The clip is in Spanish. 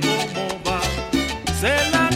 cómo va. Se la